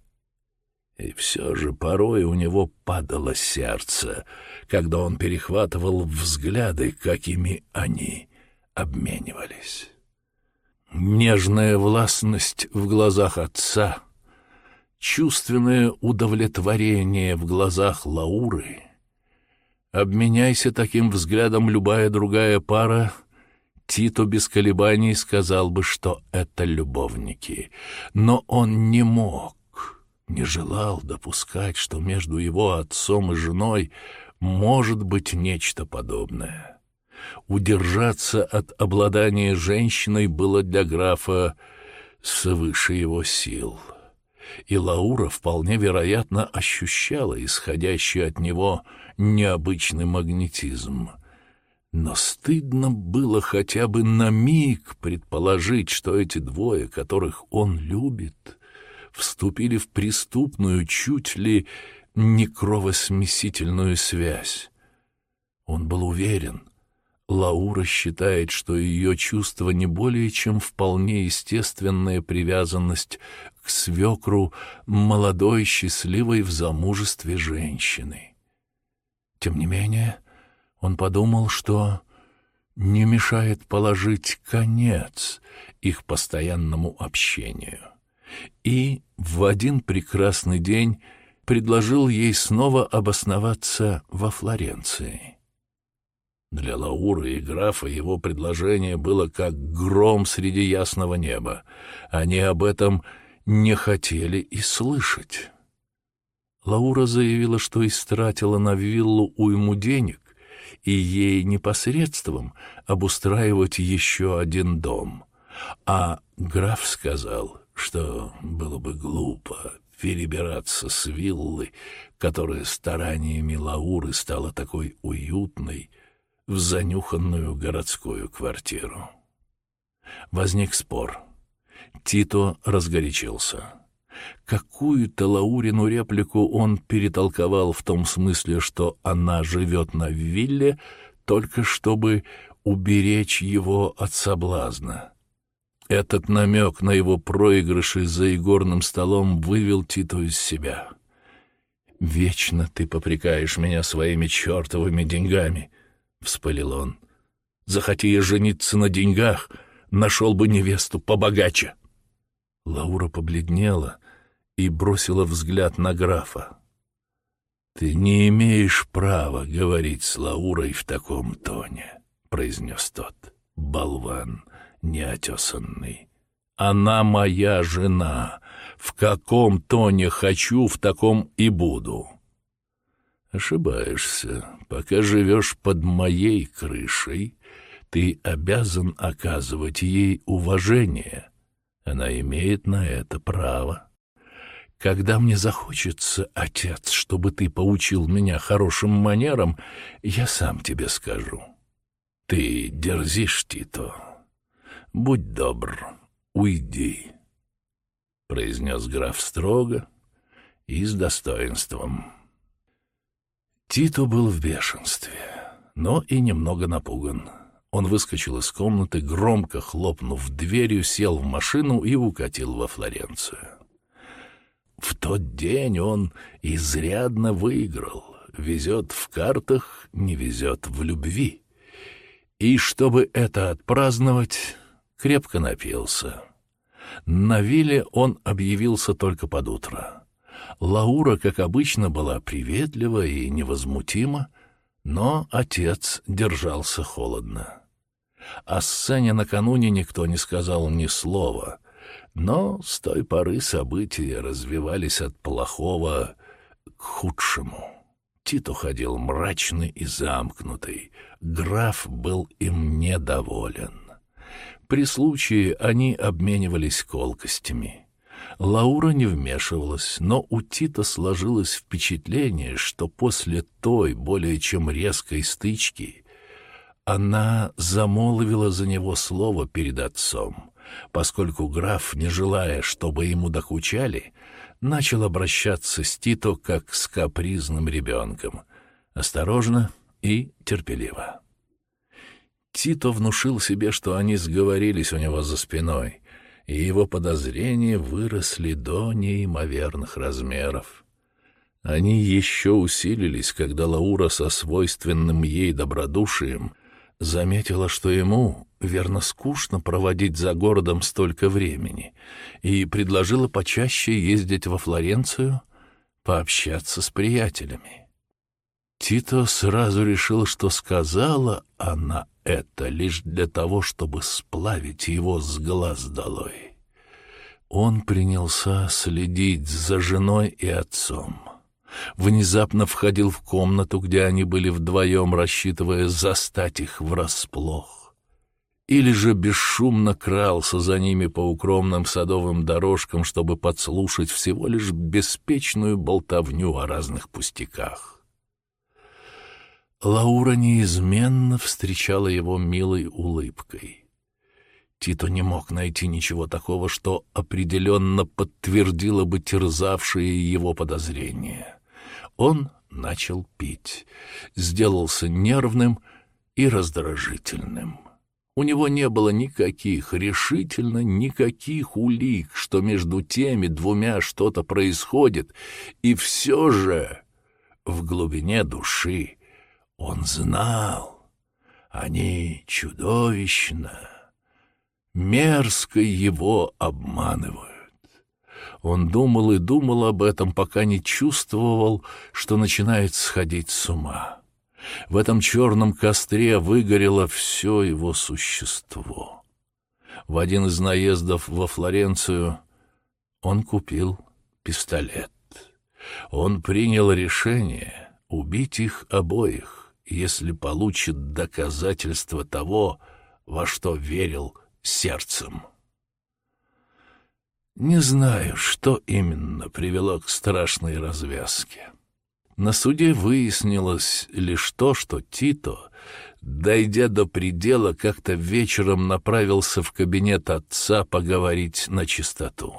И все же порой у него падало сердце, когда он перехватывал взгляды, какими они обменивались. Нежная властность в глазах отца, чувственное удовлетворение в глазах Лауры. Обменяйся таким взглядом любая другая пара, Тито без колебаний сказал бы, что это любовники. Но он не мог не желал допускать, что между его отцом и женой может быть нечто подобное. Удержаться от обладания женщиной было для графа свыше его сил. И Лаура вполне вероятно ощущала исходящий от него необычный магнетизм. Но стыдно было хотя бы на миг предположить, что эти двое, которых он любит, вступили в преступную, чуть ли не кровосмесительную связь. Он был уверен, Лаура считает, что ее чувство не более чем вполне естественная привязанность к свекру молодой, счастливой в замужестве женщины. Тем не менее, он подумал, что не мешает положить конец их постоянному общению. И в один прекрасный день предложил ей снова обосноваться во Флоренции. Для Лауры и графа его предложение было как гром среди ясного неба. Они об этом не хотели и слышать. Лаура заявила, что истратила на виллу уйму денег, и ей непосредством обустраивать еще один дом. А граф сказал, что было бы глупо перебираться с виллы, которая стараниями Лауры стала такой уютной, в занюханную городскую квартиру. Возник спор. Тито разгорячился. Какую-то Лаурину реплику он перетолковал в том смысле, что она живет на вилле, только чтобы уберечь его от соблазна. Этот намек на его проигрыши за игорным столом вывел Тито из себя. «Вечно ты попрекаешь меня своими чертовыми деньгами», — вспылил он. «Захоти я жениться на деньгах, нашел бы невесту побогаче». Лаура побледнела и бросила взгляд на графа. «Ты не имеешь права говорить с Лаурой в таком тоне», — произнес тот. «Болван неотесанный. Она моя жена. В каком тоне хочу, в таком и буду». Ошибаешься. Пока живешь под моей крышей, ты обязан оказывать ей уважение. Она имеет на это право. Когда мне захочется, отец, чтобы ты поучил меня хорошим манерам, я сам тебе скажу. Ты дерзишь, Тито. Будь добр, уйди, — произнес граф строго и с достоинством. Тито был в бешенстве, но и немного напуган. Он выскочил из комнаты, громко хлопнув дверью, сел в машину и укатил во Флоренцию. В тот день он изрядно выиграл. Везет в картах, не везет в любви. И чтобы это отпраздновать, крепко напился. На вилле он объявился только под утро. Лаура, как обычно, была приветлива и невозмутима, но отец держался холодно. О сцене накануне никто не сказал ни слова, но с той поры события развивались от плохого к худшему. Тит ходил мрачный и замкнутый, граф был им недоволен. При случае они обменивались колкостями — Лаура не вмешивалась, но у Тита сложилось впечатление, что после той более чем резкой стычки она замолвила за него слово перед отцом, поскольку граф, не желая, чтобы ему докучали, начал обращаться с Тито как с капризным ребенком, осторожно и терпеливо. Тито внушил себе, что они сговорились у него за спиной, и его подозрения выросли до неимоверных размеров. Они еще усилились, когда Лаура со свойственным ей добродушием заметила, что ему, верно, скучно проводить за городом столько времени, и предложила почаще ездить во Флоренцию, пообщаться с приятелями. Тито сразу решил, что сказала она это лишь для того, чтобы сплавить его с глаз долой. Он принялся следить за женой и отцом. внезапно входил в комнату, где они были вдвоем, рассчитывая застать их врасплох. Или же бесшумно крался за ними по укромным садовым дорожкам, чтобы подслушать всего лишь беспечную болтовню о разных пустяках. Лаура неизменно встречала его милой улыбкой. Тито не мог найти ничего такого, что определенно подтвердило бы терзавшие его подозрения. Он начал пить, сделался нервным и раздражительным. У него не было никаких, решительно никаких улик, что между теми двумя что-то происходит, и все же в глубине души он знал, они чудовищно, мерзко его обманывают. Он думал и думал об этом, пока не чувствовал, что начинает сходить с ума. В этом черном костре выгорело все его существо. В один из наездов во Флоренцию он купил пистолет. Он принял решение убить их обоих, если получит доказательство того, во что верил сердцем. Не знаю, что именно привело к страшной развязке. На суде выяснилось лишь то, что Тито, дойдя до предела, как-то вечером направился в кабинет отца поговорить на чистоту.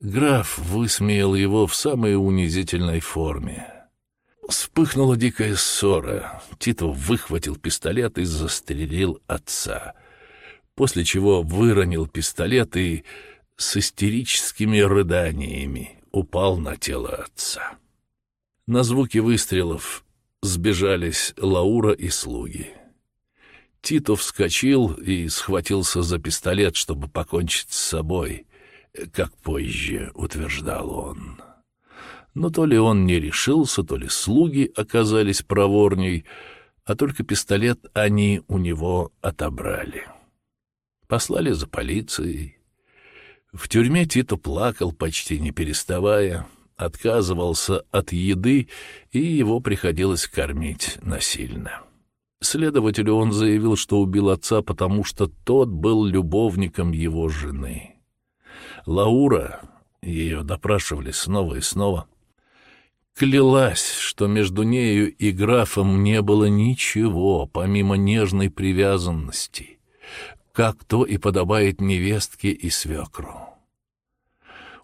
Граф высмеял его в самой унизительной форме. Вспыхнула дикая ссора. Тито выхватил пистолет и застрелил отца, после чего выронил пистолет и с истерическими рыданиями упал на тело отца. На звуки выстрелов сбежались Лаура и слуги. Тито вскочил и схватился за пистолет, чтобы покончить с собой, как позже утверждал он. Но то ли он не решился, то ли слуги оказались проворней, а только пистолет они у него отобрали. Послали за полицией, в тюрьме Тито плакал, почти не переставая, отказывался от еды, и его приходилось кормить насильно. Следователю он заявил, что убил отца, потому что тот был любовником его жены. Лаура, ее допрашивали снова и снова, клялась, что между нею и графом не было ничего, помимо нежной привязанности, как то и подобает невестке и свекру.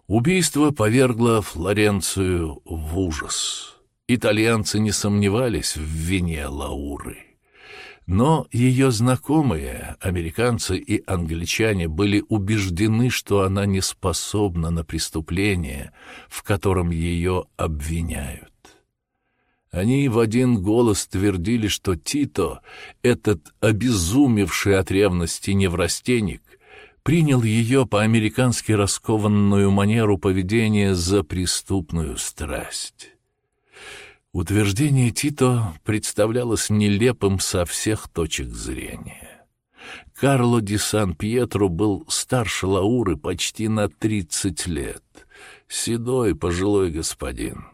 Убийство повергло Флоренцию в ужас. Итальянцы не сомневались в вине Лауры. Но ее знакомые, американцы и англичане, были убеждены, что она не способна на преступление, в котором ее обвиняют. Они в один голос твердили, что Тито, этот обезумевший от ревности неврастенник, принял ее по-американски раскованную манеру поведения за преступную страсть. Утверждение Тито представлялось нелепым со всех точек зрения. Карло ди Сан-Пьетро был старше Лауры почти на тридцать лет, седой пожилой господин.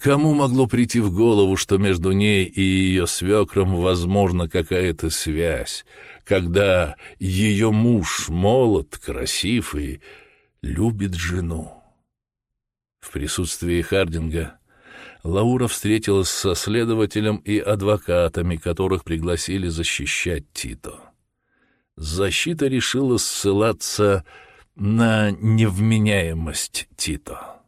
Кому могло прийти в голову, что между ней и ее свекром возможна какая-то связь, когда ее муж молод, красив и любит жену? В присутствии Хардинга Лаура встретилась со следователем и адвокатами, которых пригласили защищать Тито. Защита решила ссылаться на невменяемость Тито.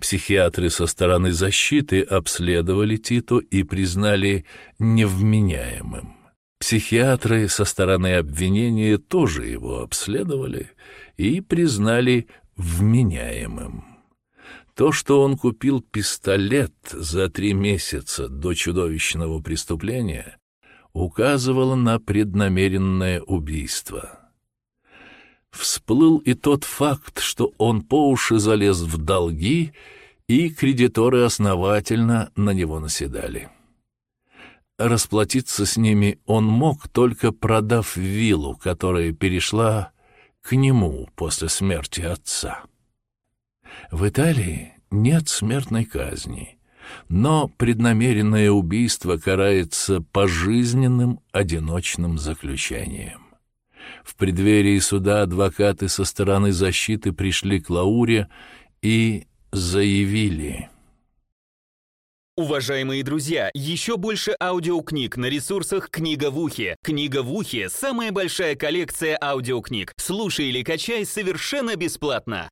Психиатры со стороны защиты обследовали Тито и признали невменяемым. Психиатры со стороны обвинения тоже его обследовали и признали вменяемым. То, что он купил пистолет за три месяца до чудовищного преступления, указывало на преднамеренное убийство. Всплыл и тот факт, что он по уши залез в долги, и кредиторы основательно на него наседали. Расплатиться с ними он мог, только продав виллу, которая перешла к нему после смерти отца. В Италии нет смертной казни, но преднамеренное убийство карается пожизненным одиночным заключением. В преддверии суда адвокаты со стороны защиты пришли к Лауре и заявили... Уважаемые друзья, еще больше аудиокниг на ресурсах «Книга в ухе». «Книга в ухе» — самая большая коллекция аудиокниг. Слушай или качай совершенно бесплатно.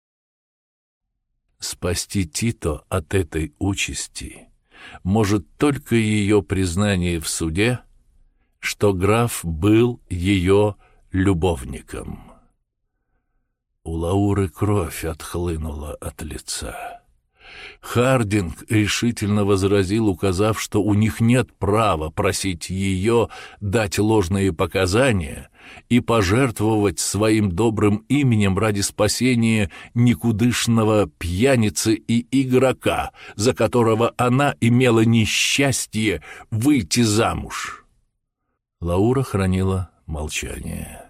Спасти Тито от этой участи может только ее признание в суде, что граф был ее любовником. У Лауры кровь отхлынула от лица. Хардинг решительно возразил, указав, что у них нет права просить ее дать ложные показания и пожертвовать своим добрым именем ради спасения никудышного пьяницы и игрока, за которого она имела несчастье выйти замуж. Лаура хранила молчание.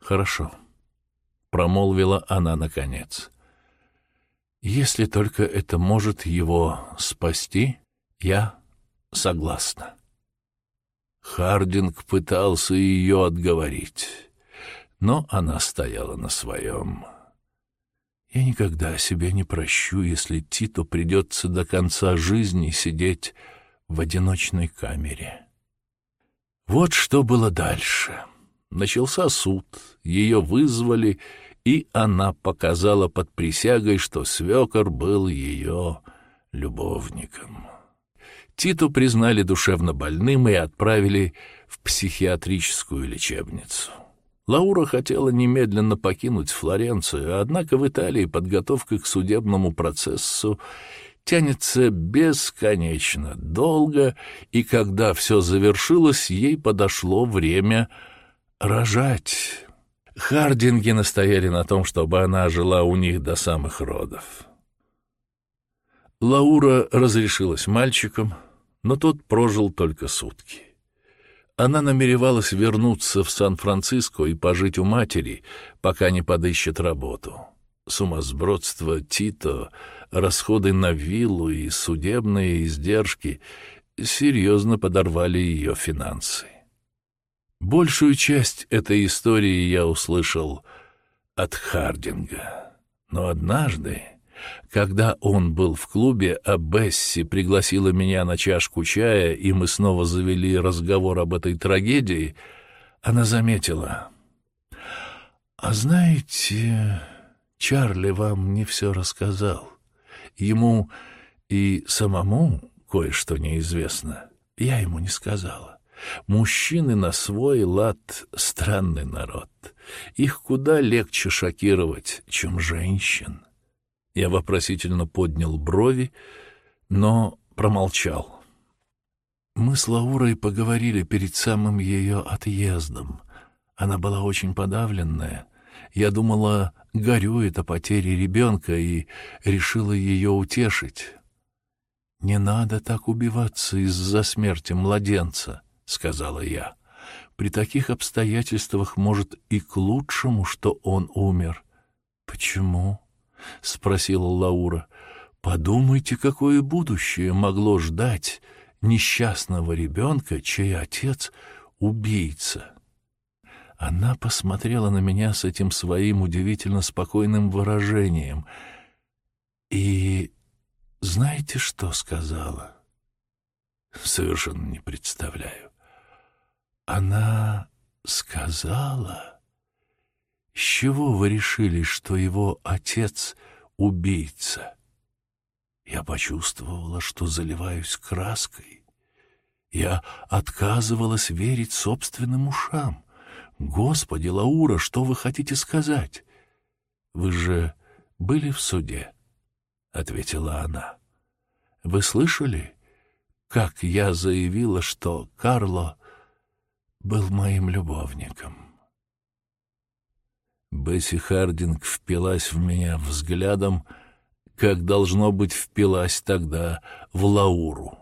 «Хорошо», — промолвила она наконец. Если только это может его спасти, я согласна. Хардинг пытался ее отговорить, но она стояла на своем. Я никогда себе не прощу, если Титу придется до конца жизни сидеть в одиночной камере. Вот что было дальше. Начался суд, ее вызвали и она показала под присягой, что свекор был ее любовником. Титу признали душевно больным и отправили в психиатрическую лечебницу. Лаура хотела немедленно покинуть Флоренцию, однако в Италии подготовка к судебному процессу тянется бесконечно долго, и когда все завершилось, ей подошло время рожать. Хардинги настояли на том, чтобы она жила у них до самых родов. Лаура разрешилась мальчиком, но тот прожил только сутки. Она намеревалась вернуться в Сан-Франциско и пожить у матери, пока не подыщет работу. Сумасбродство Тито, расходы на виллу и судебные издержки серьезно подорвали ее финансы. Большую часть этой истории я услышал от Хардинга. Но однажды, когда он был в клубе, а Бесси пригласила меня на чашку чая, и мы снова завели разговор об этой трагедии, она заметила. «А знаете, Чарли вам не все рассказал. Ему и самому кое-что неизвестно. Я ему не сказала. Мужчины на свой лад — странный народ. Их куда легче шокировать, чем женщин. Я вопросительно поднял брови, но промолчал. Мы с Лаурой поговорили перед самым ее отъездом. Она была очень подавленная. Я думала, горюет о потере ребенка и решила ее утешить. «Не надо так убиваться из-за смерти младенца. — сказала я. «При таких обстоятельствах, может, и к лучшему, что он умер». «Почему?» — спросила Лаура. «Подумайте, какое будущее могло ждать несчастного ребенка, чей отец — убийца». Она посмотрела на меня с этим своим удивительно спокойным выражением. И знаете, что сказала? Совершенно не представляю. Она сказала... С чего вы решили, что его отец — убийца? Я почувствовала, что заливаюсь краской. Я отказывалась верить собственным ушам. Господи, Лаура, что вы хотите сказать? Вы же были в суде, — ответила она. Вы слышали, как я заявила, что Карло был моим любовником. Бесси Хардинг впилась в меня взглядом, как, должно быть, впилась тогда в Лауру.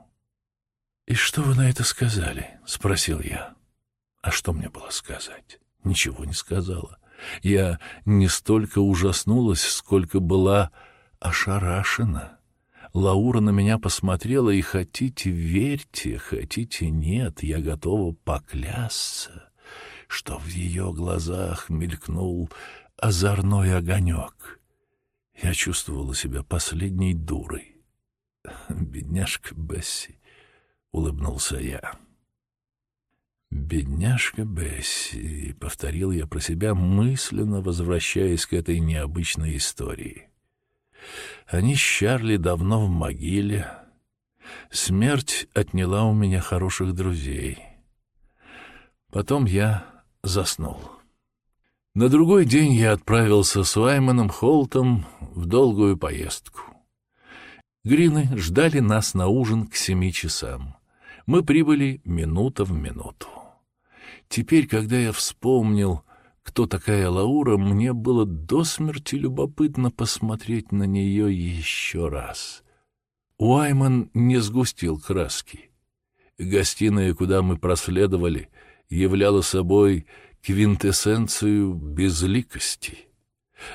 «И что вы на это сказали?» — спросил я. «А что мне было сказать?» Ничего не сказала. Я не столько ужаснулась, сколько была ошарашена. Лаура на меня посмотрела, и хотите верьте, хотите нет, я готова поклясться, что в ее глазах мелькнул озорной огонек. Я чувствовала себя последней дурой. «Бедняжка Бесси», — улыбнулся я. «Бедняжка Бесси», — повторил я про себя, мысленно возвращаясь к этой необычной истории. Они с Чарли давно в могиле. Смерть отняла у меня хороших друзей. Потом я заснул. На другой день я отправился с Уайманом Холтом в долгую поездку. Грины ждали нас на ужин к семи часам. Мы прибыли минута в минуту. Теперь, когда я вспомнил, кто такая Лаура, мне было до смерти любопытно посмотреть на нее еще раз. Уайман не сгустил краски. Гостиная, куда мы проследовали, являла собой квинтэссенцию безликости.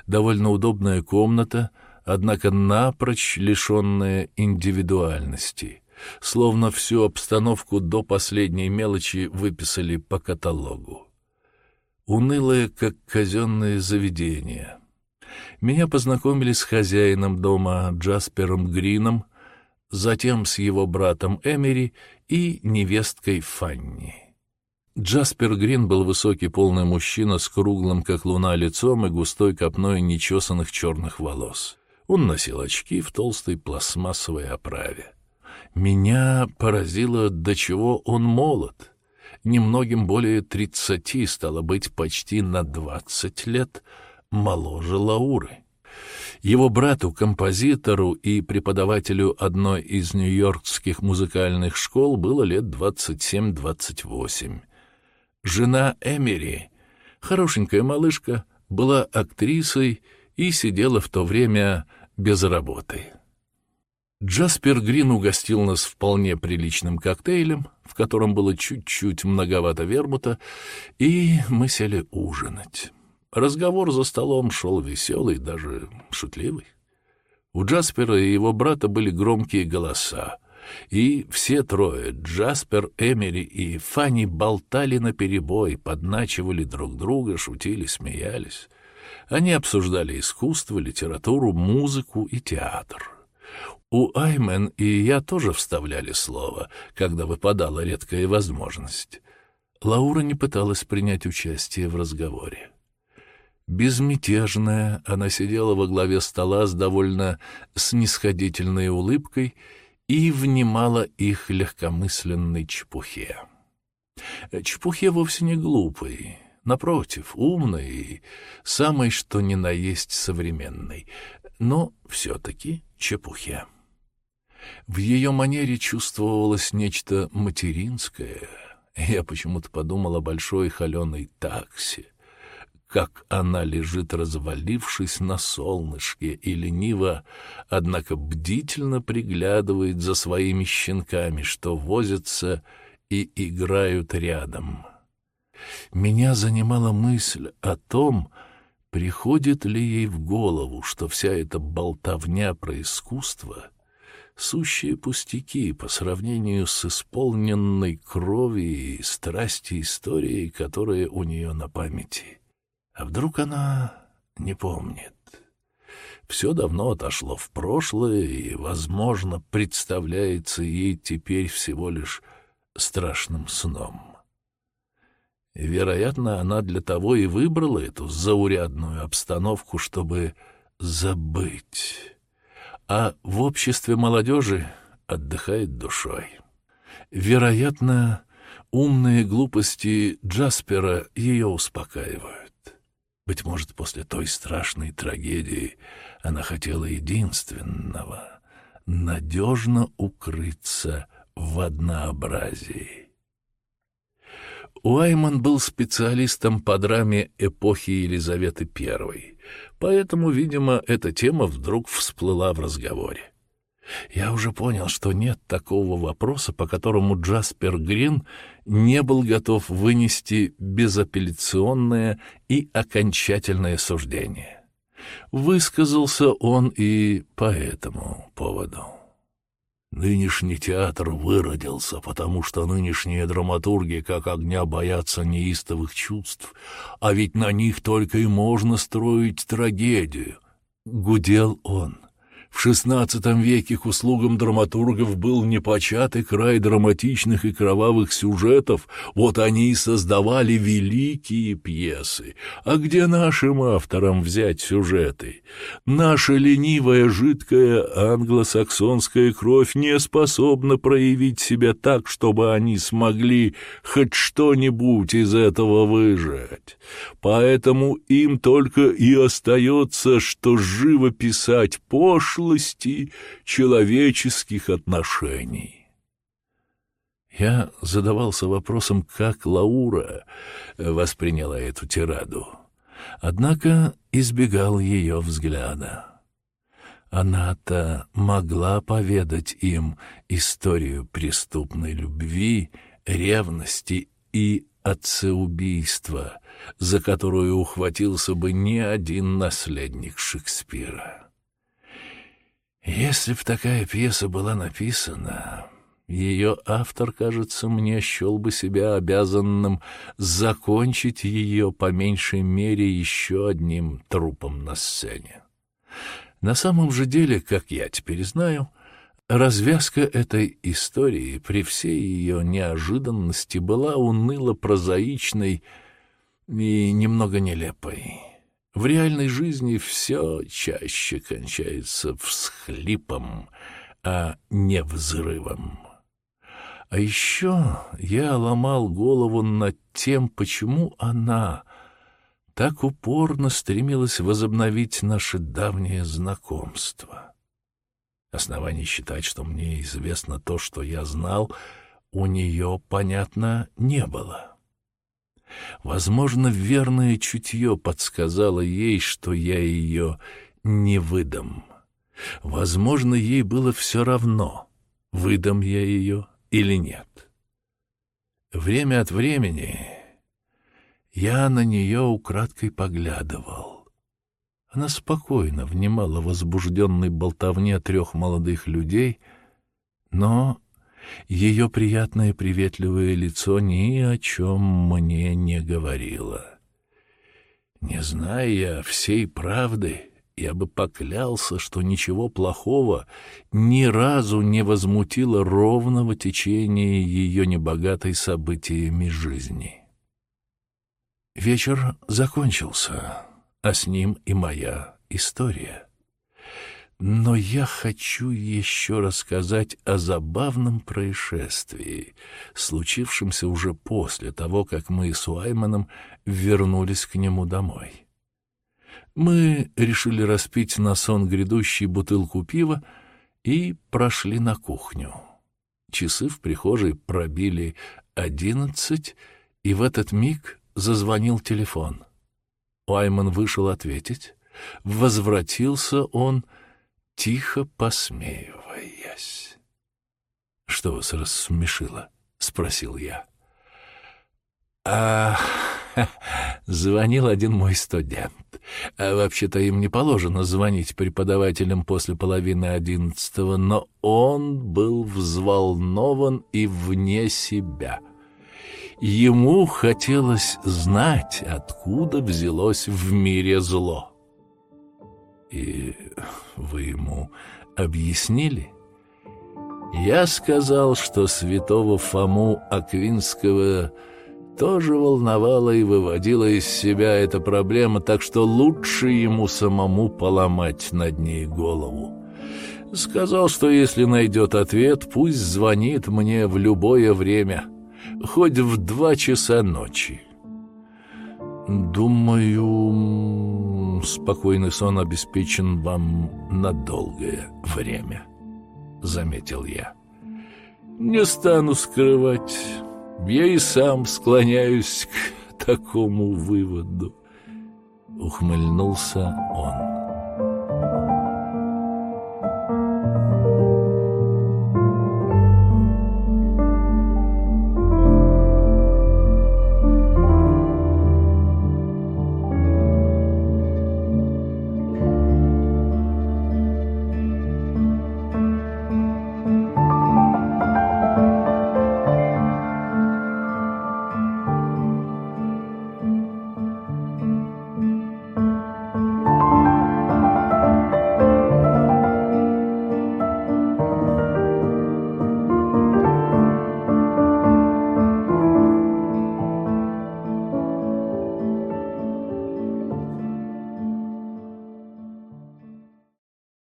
Довольно удобная комната, однако напрочь лишенная индивидуальности — словно всю обстановку до последней мелочи выписали по каталогу. Унылое, как казенное заведение. Меня познакомили с хозяином дома Джаспером Грином, затем с его братом Эмери и невесткой Фанни. Джаспер Грин был высокий полный мужчина с круглым, как луна, лицом и густой копной нечесанных черных волос. Он носил очки в толстой пластмассовой оправе. Меня поразило, до чего он молод. Немногим более тридцати, стало быть, почти на двадцать лет моложе Лауры. Его брату, композитору и преподавателю одной из нью-йоркских музыкальных школ было лет двадцать семь-двадцать восемь. Жена Эмери, хорошенькая малышка, была актрисой и сидела в то время без работы. Джаспер Грин угостил нас вполне приличным коктейлем, в котором было чуть-чуть многовато вермута, и мы сели ужинать. Разговор за столом шел веселый, даже шутливый. У Джаспера и его брата были громкие голоса, и все трое, Джаспер, Эмери и Фанни, болтали наперебой, подначивали друг друга, шутили, смеялись. Они обсуждали искусство, литературу, музыку и театр. У Аймен и я тоже вставляли слово, когда выпадала редкая возможность. Лаура не пыталась принять участие в разговоре. Безмятежная, она сидела во главе стола с довольно снисходительной улыбкой и внимала их легкомысленной чепухе. Чепухе вовсе не глупой, напротив, умной и самой что ни на есть современной, но все-таки чепухе. В ее манере чувствовалось нечто материнское. Я почему-то подумал о большой холеной таксе, как она лежит, развалившись на солнышке, и лениво, однако бдительно приглядывает за своими щенками, что возятся и играют рядом. Меня занимала мысль о том, приходит ли ей в голову, что вся эта болтовня про искусство — сущие пустяки по сравнению с исполненной крови и страсти историей, которая у нее на памяти. А вдруг она не помнит? Все давно отошло в прошлое и, возможно, представляется ей теперь всего лишь страшным сном. Вероятно, она для того и выбрала эту заурядную обстановку, чтобы забыть а в обществе молодежи отдыхает душой. Вероятно, умные глупости Джаспера ее успокаивают. Быть может, после той страшной трагедии она хотела единственного — надежно укрыться в однообразии. Уайман был специалистом по драме эпохи Елизаветы I — Поэтому, видимо, эта тема вдруг всплыла в разговоре. Я уже понял, что нет такого вопроса, по которому Джаспер Грин не был готов вынести безапелляционное и окончательное суждение. Высказался он и по этому поводу. Нынешний театр выродился, потому что нынешние драматурги как огня боятся неистовых чувств, а ведь на них только и можно строить трагедию. Гудел он. В XVI веке к услугам драматургов был непочатый край драматичных и кровавых сюжетов, вот они и создавали великие пьесы. А где нашим авторам взять сюжеты? Наша ленивая, жидкая англосаксонская кровь не способна проявить себя так, чтобы они смогли хоть что-нибудь из этого выжать. Поэтому им только и остается, что живописать пошло, пошлости человеческих отношений. Я задавался вопросом, как Лаура восприняла эту тираду, однако избегал ее взгляда. Она-то могла поведать им историю преступной любви, ревности и отцеубийства, за которую ухватился бы ни один наследник Шекспира. Если б такая пьеса была написана, ее автор, кажется, мне счел бы себя обязанным закончить ее по меньшей мере еще одним трупом на сцене. На самом же деле, как я теперь знаю, развязка этой истории при всей ее неожиданности была уныло-прозаичной и немного нелепой. В реальной жизни все чаще кончается всхлипом, а не взрывом. А еще я ломал голову над тем, почему она так упорно стремилась возобновить наше давнее знакомство. Оснований считать, что мне известно то, что я знал, у нее, понятно, не было. Возможно, верное чутье подсказало ей, что я ее не выдам. Возможно, ей было все равно, выдам я ее или нет. Время от времени я на нее украдкой поглядывал. Она спокойно внимала возбужденной болтовне трех молодых людей, но ее приятное приветливое лицо ни о чем мне не говорило. Не зная всей правды, я бы поклялся, что ничего плохого ни разу не возмутило ровного течения ее небогатой событиями жизни. Вечер закончился, а с ним и моя история. Но я хочу еще рассказать о забавном происшествии, случившемся уже после того, как мы с Уайманом вернулись к нему домой. Мы решили распить на сон грядущий бутылку пива и прошли на кухню. Часы в прихожей пробили одиннадцать, и в этот миг зазвонил телефон. Уайман вышел ответить. Возвратился он — тихо посмеиваясь. — Что вас рассмешило? — спросил я. — А... Звонил один мой студент. А вообще-то им не положено звонить преподавателям после половины одиннадцатого, но он был взволнован и вне себя. Ему хотелось знать, откуда взялось в мире зло. И вы ему объяснили? Я сказал, что святого Фому Аквинского тоже волновала и выводила из себя эта проблема, так что лучше ему самому поломать над ней голову. Сказал, что если найдет ответ, пусть звонит мне в любое время, хоть в два часа ночи. Думаю, спокойный сон обеспечен вам на долгое время, заметил я. Не стану скрывать, я и сам склоняюсь к такому выводу, ухмыльнулся он.